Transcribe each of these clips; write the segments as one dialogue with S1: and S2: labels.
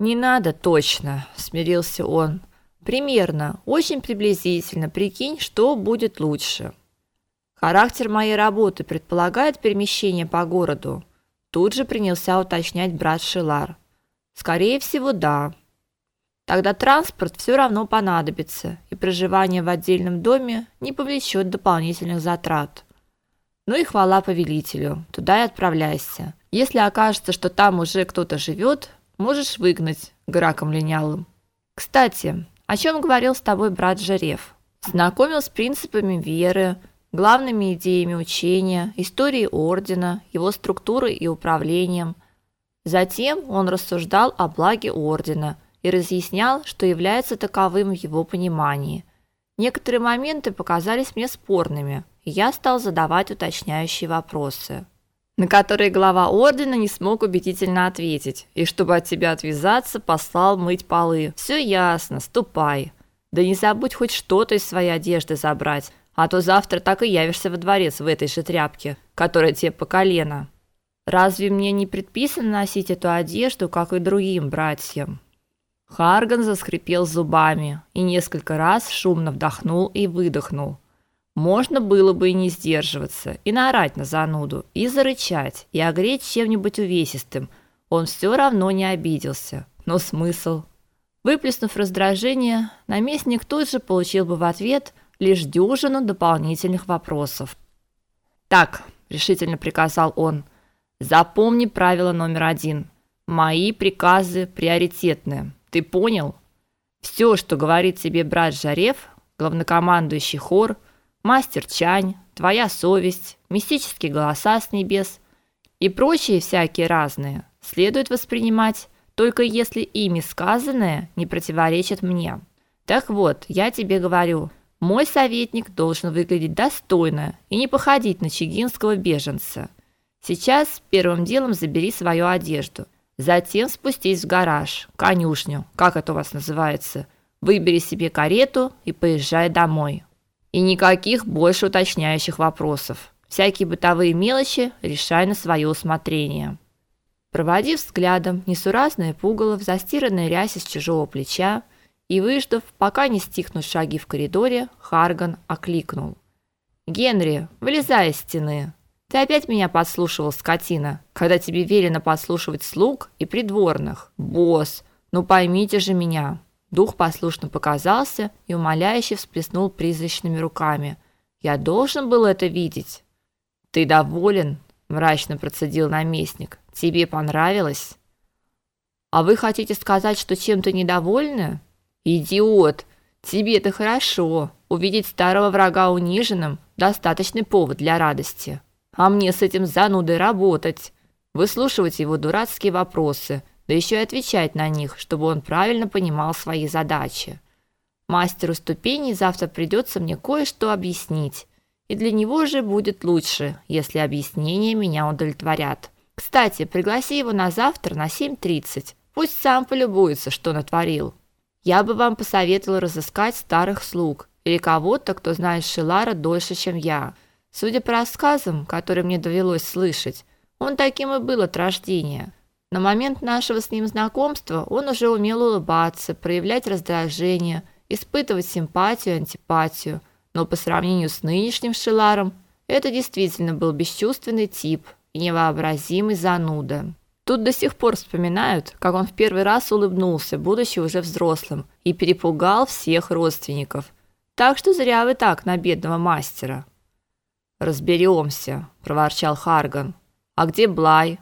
S1: Не надо точно, смирился он. Примерно, очень приблизительно прикинь, что будет лучше. Характер моей работы предполагает перемещение по городу. Тут же принялся уточнять брат Шилар. Скорее всего, да. Тогда транспорт все равно понадобится, и проживание в отдельном доме не повлечет дополнительных затрат. Ну и хвала повелителю. Туда и отправляйся. Если окажется, что там уже кто-то живет, можешь выгнать граком линялым. Кстати, о чем говорил с тобой брат Жерев? Знакомил с принципами веры, главными идеями учения, историей ордена, его структурой и управлением. Затем он рассуждал о благе ордена и разъяснял, что является таковым в его понимании. Некоторые моменты показались мне спорными – я стал задавать уточняющие вопросы, на которые глава ордена не смог убедительно ответить, и чтобы от тебя отвязаться, послал мыть полы. Все ясно, ступай. Да не забудь хоть что-то из своей одежды забрать, а то завтра так и явишься во дворец в этой же тряпке, которая тебе по колено. Разве мне не предписано носить эту одежду, как и другим братьям? Харган заскрипел зубами и несколько раз шумно вдохнул и выдохнул. Можно было бы и не сдерживаться, и наорать на зануду, и зарычать, и огреть чем-нибудь увесистым. Он все равно не обиделся. Но смысл? Выплеснув раздражение, наместник тут же получил бы в ответ лишь дюжину дополнительных вопросов. «Так», – решительно приказал он, – «запомни правило номер один. Мои приказы приоритетны. Ты понял? Все, что говорит тебе брат Жарев, главнокомандующий хор – мастер Чань, твоя совесть, мистические голоса с небес и прочие всякие разные следует воспринимать только если ими сказанное не противоречит мне. Так вот, я тебе говорю, мой советник должен выглядеть достойно и не походить на чигинского беженца. Сейчас первым делом забери свою одежду, затем спустись в гараж, конюшню, как это у вас называется. Выбери себе карету и поезжай домой. И никаких больше уточняющих вопросов. Всякие бытовые мелочи решай на свое усмотрение. Проводив взглядом несуразное пугало в застиранной рясе с чужого плеча и выждав, пока не стихнут шаги в коридоре, Харган окликнул: "Генри, вылезай из стены. Ты опять меня подслушивал, скотина, когда тебе велено подслушивать слуг и придворных. Босс, ну поймите же меня. Дух послушно показался и умоляюще всплеснул призрачными руками. Я должен был это видеть. Ты доволен? мрачно процедил наместник. Тебе понравилось? А вы хотите сказать, что чем-то недовольны? Идиот, тебе это хорошо. Увидеть старого врага униженным достаточный повод для радости. А мне с этим занудой работать, выслушивать его дурацкие вопросы да еще и отвечать на них, чтобы он правильно понимал свои задачи. Мастеру ступеней завтра придется мне кое-что объяснить, и для него же будет лучше, если объяснения меня удовлетворят. Кстати, пригласи его на завтра на 7:30. Пусть сам полюбуется, что натворил. Я бы вам посоветовал разыскать старых слуг или кого-то, кто знает Шилара дольше, чем я. Судя по рассказам, которые мне довелось слышать, он таким и был от рождения. На момент нашего с ним знакомства он уже умел улыбаться, проявлять раздражение, испытывать симпатию, антипатию, но по сравнению с нынешним Шиларом, это действительно был бесчувственный тип и невообразимый зануда. Тут до сих пор вспоминают, как он в первый раз улыбнулся, будучи уже взрослым, и перепугал всех родственников. Так что зря вы так на бедного мастера. Разберемся, проворчал Харган. А где Блай?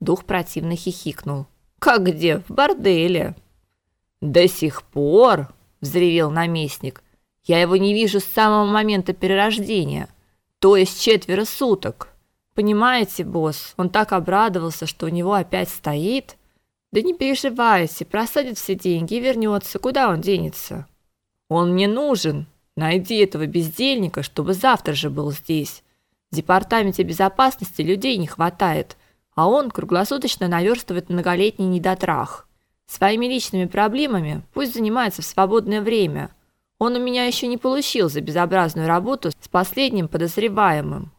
S1: Дух противно хихикнул. Как где? В борделе. До сих пор, взревел наместник. Я его не вижу с самого момента перерождения, то есть четверо суток. Понимаете, босс, он так обрадовался, что у него опять стоит. Да не переживайте, просадит все деньги и вернется. Куда он денется? Он мне нужен. Найди этого бездельника, чтобы завтра же был здесь. В департаменте безопасности людей не хватает а он круглосуточно наверстывает многолетний недотрах. Своими личными проблемами пусть занимается в свободное время. Он у меня еще не получил за безобразную работу с последним подозреваемым.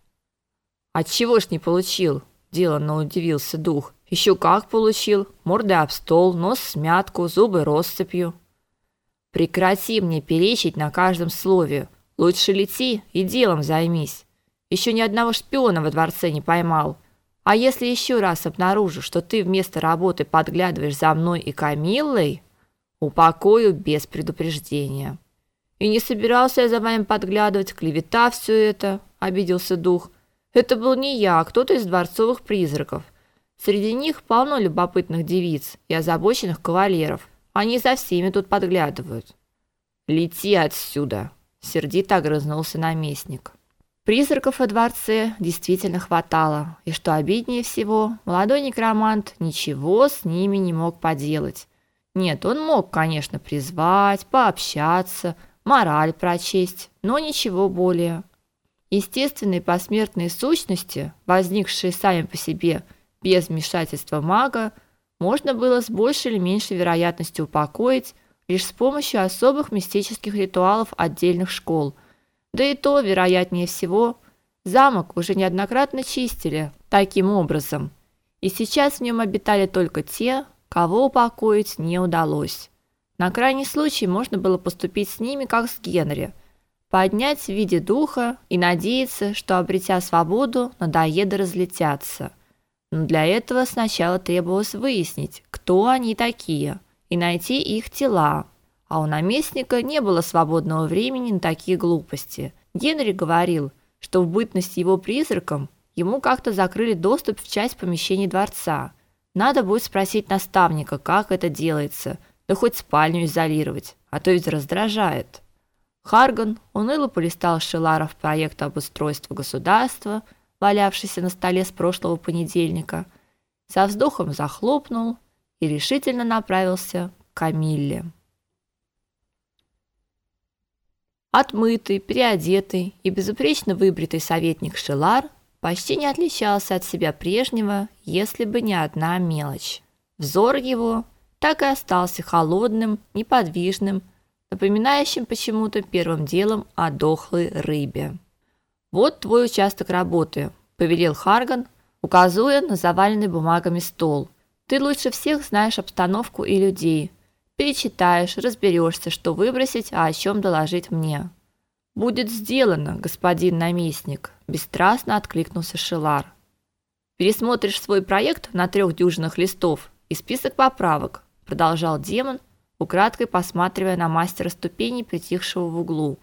S1: От чего ж не получил? Деланно удивился дух. Еще как получил. Морды об стол, нос смятку, зубы россыпью. Прекрати мне перечить на каждом слове. Лучше лети и делом займись. Еще ни одного шпиона во дворце не поймал. А если еще раз обнаружу, что ты вместо работы подглядываешь за мной и Камиллой, упокою без предупреждения. И не собирался я за вами подглядывать, клевета все это, обиделся дух. Это был не я, а кто-то из дворцовых призраков. Среди них полно любопытных девиц и озабоченных кавалеров. Они за всеми тут подглядывают. Лети отсюда, сердито огрызнулся наместник. Призраков во дворце действительно хватало, и что обиднее всего, молодой некромант ничего с ними не мог поделать. Нет, он мог, конечно, призвать, пообщаться, мораль прочесть, но ничего более. Естественные посмертные сущности, возникшие сами по себе без вмешательства мага, можно было с большей или меньшей вероятностью упокоить лишь с помощью особых мистических ритуалов отдельных школ. Да и то, вероятнее всего, замок уже неоднократно чистили таким образом. И сейчас в нем обитали только те, кого упокоить не удалось. На крайний случай можно было поступить с ними как с Генри, поднять в виде духа и надеяться, что обретя свободу, надоеды разлетятся. Но для этого сначала требовалось выяснить, кто они такие, и найти их тела. А у наместника не было свободного времени на такие глупости. Генри говорил, что в бытность его призраком ему как-то закрыли доступ в часть помещений дворца. Надо будет спросить наставника, как это делается, да хоть спальню изолировать, а то ведь раздражает. Харган уныло полистал Шеларов проект обустройства государства, валявшийся на столе с прошлого понедельника, со вздохом захлопнул и решительно направился к Камилле. Отмытый, переодетый и безупречно выбритый советник Шелар почти не отличался от себя прежнего, если бы не одна мелочь. Взор его так и остался холодным, неподвижным, напоминающим почему-то первым делом о дохлой рыбе. Вот твой участок работы, повелел Харган, указывая на заваленный бумагами стол. Ты лучше всех знаешь обстановку и людей. Перечитаешь, разберешься, что выбросить, а о чем доложить мне. Будет сделано, господин наместник, бесстрастно откликнулся Шилар. Пересмотришь свой проект на трех дюжинах листов и список поправок, продолжал демон, украдкой посматривая на мастера ступеней, притихшего в углу.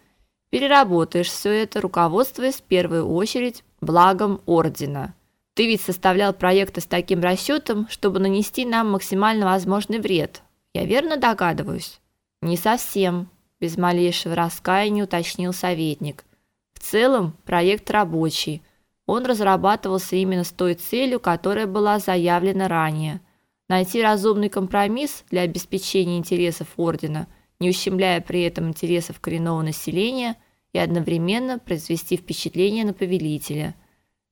S1: Переработаешь все это, руководствуясь в первую очередь благом ордена. Ты ведь составлял проекты с таким расчетом, чтобы нанести нам максимально возможный вред. Я верно догадываюсь? Не совсем, без малейшего раскаяния уточнил советник. В целом, проект рабочий. Он разрабатывался именно с той целью, которая была заявлена ранее найти разумный компромисс для обеспечения интересов ордена, не ущемляя при этом интересов коренного населения и одновременно произвести впечатление на повелителя.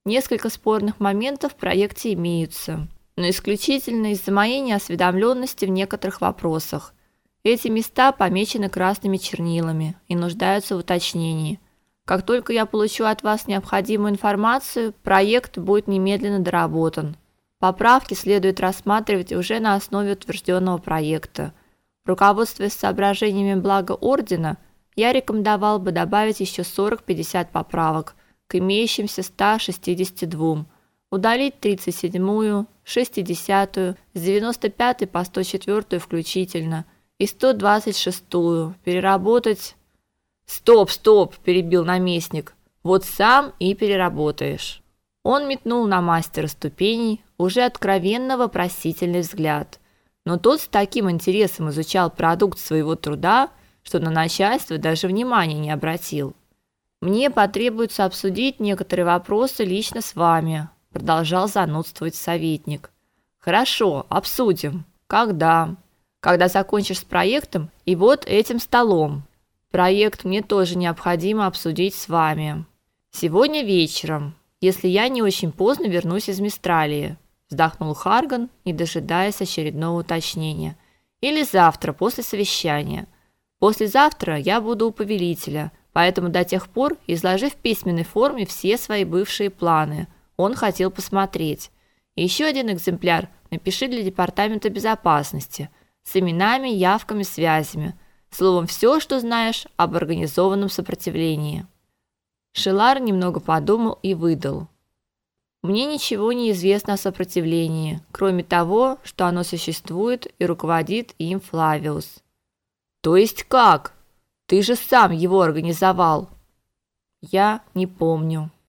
S1: Несколько спорных моментов в проекте имеются, но исключительно из-за моей неосведомленности в некоторых вопросах. Эти места помечены красными чернилами и нуждаются в уточнении. Как только я получу от вас необходимую информацию, проект будет немедленно доработан. Поправки следует рассматривать уже на основе утвержденного проекта. Руководствуясь соображениями блага ордена, я рекомендовал бы добавить еще 40-50 поправок к имеющимся 162, удалить 37-ю, 60-ю, с 95 по 104 включительно и 126-ю, переработать Стоп, стоп, перебил наместник. Вот сам и переработаешь. Он метнул на мастера ступеней уже откровенно вопросительный взгляд. Но тот с таким интересом изучал продукт своего труда, что на начальство даже внимания не обратил. Мне потребуется обсудить некоторые вопросы лично с вами, продолжал занудствовать советник. Хорошо, обсудим. Когда? Когда закончишь с проектом и вот этим столом. Проект мне тоже необходимо обсудить с вами. Сегодня вечером если я не очень поздно вернусь из Мистралии, вздохнул Харган, не дожидаясь очередного уточнения. Или завтра после совещания. Послезавтра я буду у повелителя, поэтому до тех пор изложи в письменной форме все свои бывшие планы. Он хотел посмотреть. Еще один экземпляр напиши для департамента безопасности с именами, явками, связями, словом все, что знаешь об организованном сопротивлении. Шелар немного подумал и выдал: Мне ничего не известно о сопротивлении, кроме того, что оно существует и руководит им Флавиус. То есть как? Ты же сам его организовал. Я не помню.